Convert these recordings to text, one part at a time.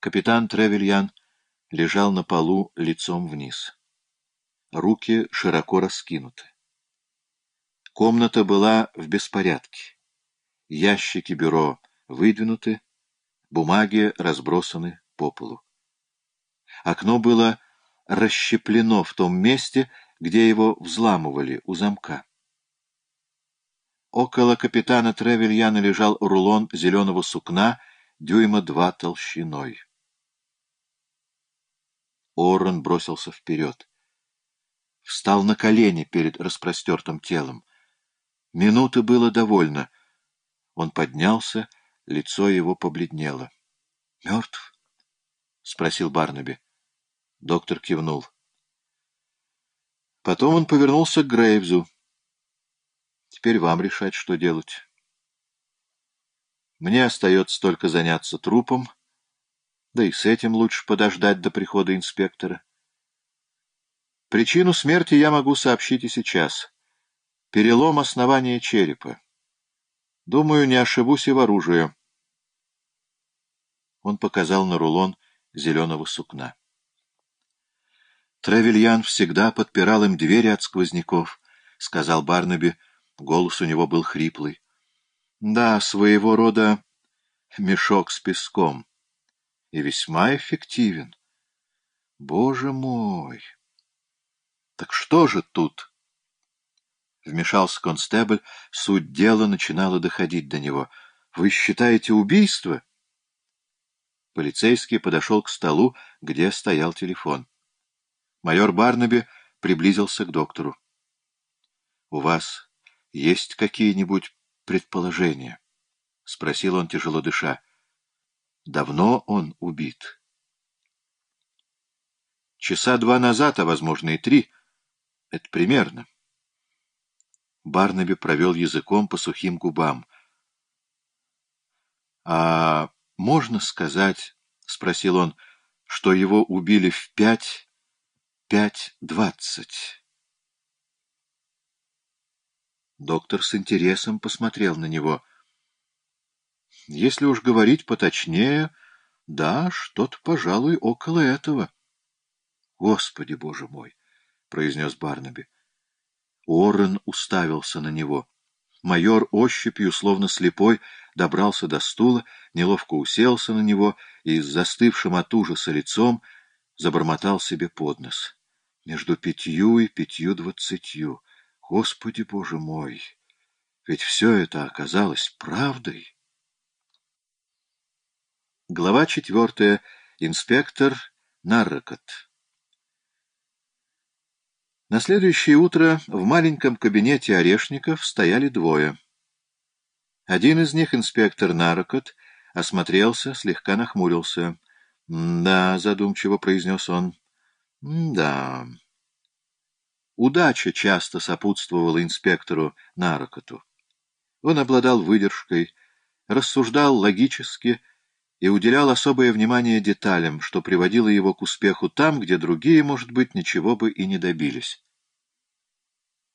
Капитан Тревельян лежал на полу лицом вниз. Руки широко раскинуты. Комната была в беспорядке. Ящики бюро выдвинуты, бумаги разбросаны по полу. Окно было расщеплено в том месте, где его взламывали у замка. Около капитана Тревельяна лежал рулон зеленого сукна дюйма два толщиной. Оррен бросился вперед. Встал на колени перед распростертым телом. Минуты было довольно. Он поднялся, лицо его побледнело. — Мертв? — спросил Барнаби. Доктор кивнул. Потом он повернулся к Грейвзу. Теперь вам решать, что делать. Мне остается только заняться трупом, да и с этим лучше подождать до прихода инспектора. Причину смерти я могу сообщить и сейчас. Перелом основания черепа. Думаю, не ошибусь и в оружии. Он показал на рулон зеленого сукна. Тревельян всегда подпирал им двери от сквозняков, — сказал Барнаби, — Голос у него был хриплый. Да, своего рода мешок с песком. И весьма эффективен. Боже мой! Так что же тут? Вмешался констебль, суть дела начинала доходить до него. Вы считаете убийство? Полицейский подошел к столу, где стоял телефон. Майор Барнаби приблизился к доктору. — У вас — Есть какие-нибудь предположения? — спросил он, тяжело дыша. — Давно он убит? — Часа два назад, а, возможно, и три. Это примерно. Барнаби провел языком по сухим губам. — А можно сказать, — спросил он, — что его убили в пять, пять двадцать? Доктор с интересом посмотрел на него. Если уж говорить поточнее, да, что-то, пожалуй, около этого. — Господи, боже мой! — произнес Барнаби. Уоррен уставился на него. Майор ощупью, словно слепой, добрался до стула, неловко уселся на него и с застывшим от ужаса лицом забормотал себе под нос. Между пятью и пятью двадцатью. Господи, Боже мой! Ведь все это оказалось правдой. Глава четвертая. Инспектор Наррокот. На следующее утро в маленьком кабинете Орешников стояли двое. Один из них, инспектор Наррокот, осмотрелся, слегка нахмурился. «Да», — задумчиво произнес он, — «да». Удача часто сопутствовала инспектору Нарокоту. Он обладал выдержкой, рассуждал логически и уделял особое внимание деталям, что приводило его к успеху там, где другие, может быть, ничего бы и не добились.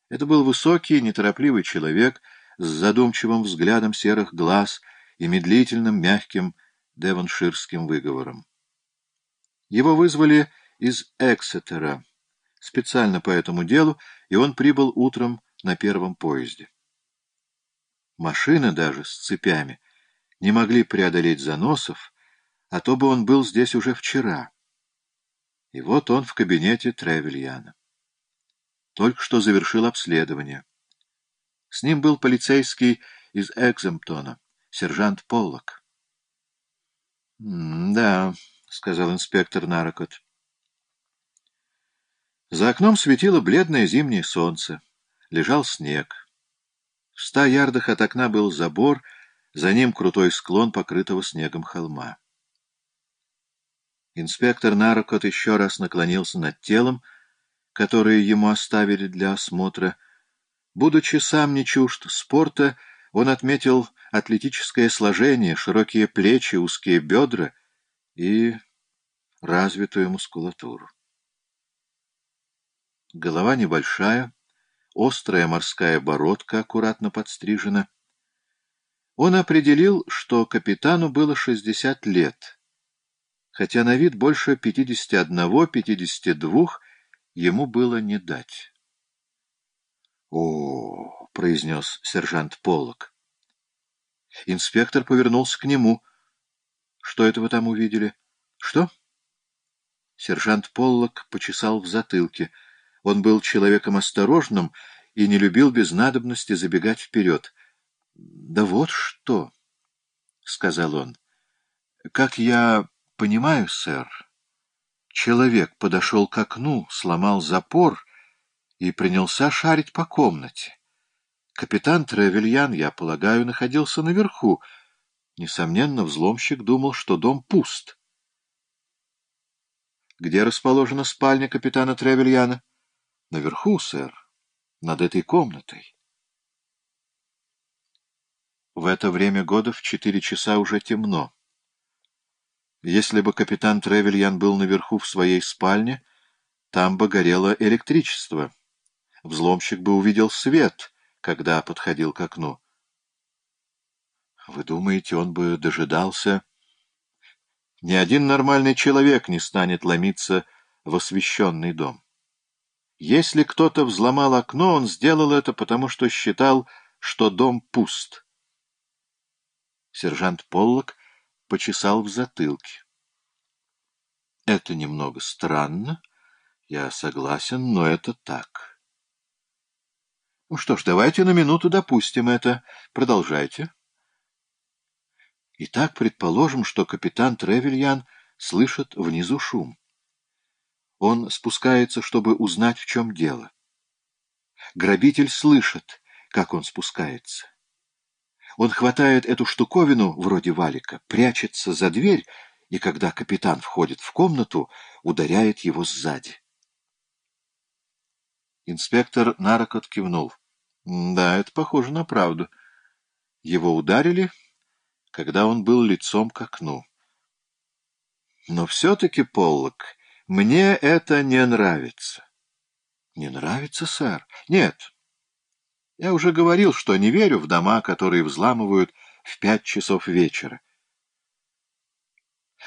Это был высокий, неторопливый человек с задумчивым взглядом серых глаз и медлительным, мягким девонширским выговором. Его вызвали из Эксетера, специально по этому делу, и он прибыл утром на первом поезде. Машины даже с цепями не могли преодолеть заносов, а то бы он был здесь уже вчера. И вот он в кабинете Тревельяна. Только что завершил обследование. С ним был полицейский из Экземптона, сержант Поллок. — Да, — сказал инспектор Нарокот. За окном светило бледное зимнее солнце. Лежал снег. В ста ярдах от окна был забор, за ним крутой склон покрытого снегом холма. Инспектор Нарокот еще раз наклонился над телом, которое ему оставили для осмотра. Будучи сам не чужд спорта, он отметил атлетическое сложение, широкие плечи, узкие бедра и развитую мускулатуру. Голова небольшая, острая морская бородка аккуратно подстрижена. Он определил, что капитану было шестьдесят лет, хотя на вид больше пятидесяти одного, пятидесяти двух ему было не дать. «О!» — произнес сержант Поллок. Инспектор повернулся к нему. «Что это вы там увидели?» «Что?» Сержант Поллок почесал в затылке. Он был человеком осторожным и не любил без надобности забегать вперед. «Да вот что!» — сказал он. «Как я понимаю, сэр, человек подошел к окну, сломал запор и принялся шарить по комнате. Капитан Тревельян, я полагаю, находился наверху. Несомненно, взломщик думал, что дом пуст. Где расположена спальня капитана Тревельяна? Наверху, сэр, над этой комнатой. В это время года в четыре часа уже темно. Если бы капитан Тревельян был наверху в своей спальне, там бы горело электричество. Взломщик бы увидел свет, когда подходил к окну. Вы думаете, он бы дожидался... Ни один нормальный человек не станет ломиться в освещенный дом. Если кто-то взломал окно, он сделал это потому, что считал, что дом пуст. Сержант Поллок почесал в затылке. Это немного странно, я согласен, но это так. Ну что ж, давайте на минуту допустим это. Продолжайте. Итак, предположим, что капитан Тревельян слышит внизу шум. Он спускается, чтобы узнать, в чем дело. Грабитель слышит, как он спускается. Он хватает эту штуковину, вроде валика, прячется за дверь, и когда капитан входит в комнату, ударяет его сзади. Инспектор Нарокот кивнул. Да, это похоже на правду. Его ударили, когда он был лицом к окну. Но все-таки, Поллок, мне это не нравится. Не нравится, сэр? Нет. Я уже говорил, что не верю в дома, которые взламывают в пять часов вечера.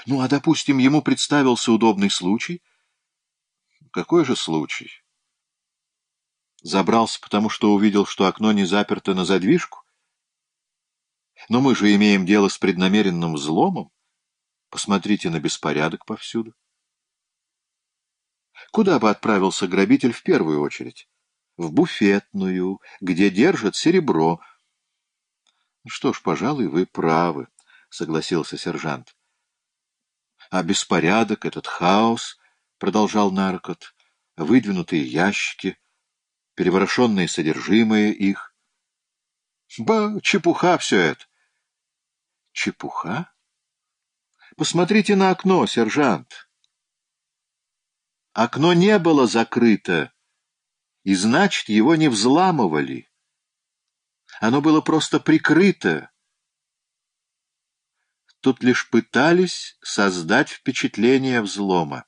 Ну, а, допустим, ему представился удобный случай. Какой же случай? Забрался, потому что увидел, что окно не заперто на задвижку? Но мы же имеем дело с преднамеренным взломом. Посмотрите на беспорядок повсюду. Куда бы отправился грабитель в первую очередь? В буфетную, где держат серебро. Что ж, пожалуй, вы правы, — согласился сержант. А беспорядок, этот хаос, — продолжал наркот, — выдвинутые ящики, переворошенное содержимое их. Ба, чепуха все это. Чепуха? Посмотрите на окно, сержант. Окно не было закрыто, и значит, его не взламывали. Оно было просто прикрыто. Тут лишь пытались создать впечатление взлома.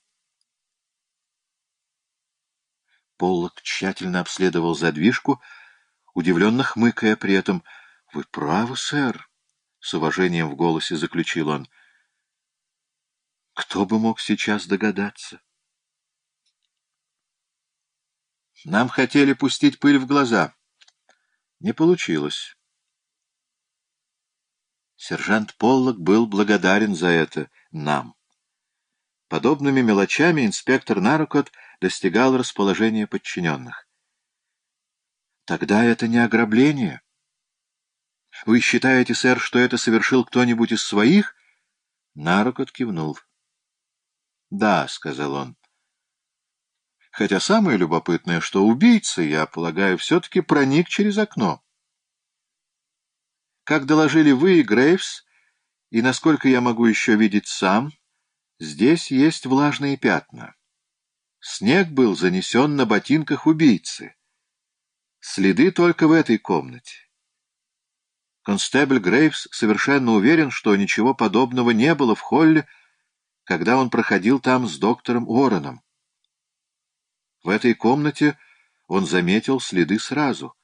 Поллок тщательно обследовал задвижку, удивленно хмыкая при этом. — Вы правы, сэр. — с уважением в голосе заключил он. «Кто бы мог сейчас догадаться?» «Нам хотели пустить пыль в глаза. Не получилось». Сержант Поллок был благодарен за это нам. Подобными мелочами инспектор Нарукот достигал расположения подчиненных. «Тогда это не ограбление?» Вы считаете, сэр, что это совершил кто-нибудь из своих? Нарокот кивнул. Да, — сказал он. Хотя самое любопытное, что убийца, я полагаю, все-таки проник через окно. Как доложили вы и Грейвс, и насколько я могу еще видеть сам, здесь есть влажные пятна. Снег был занесен на ботинках убийцы. Следы только в этой комнате. Констебль Грейвс совершенно уверен, что ничего подобного не было в холле, когда он проходил там с доктором Уорреном. В этой комнате он заметил следы сразу.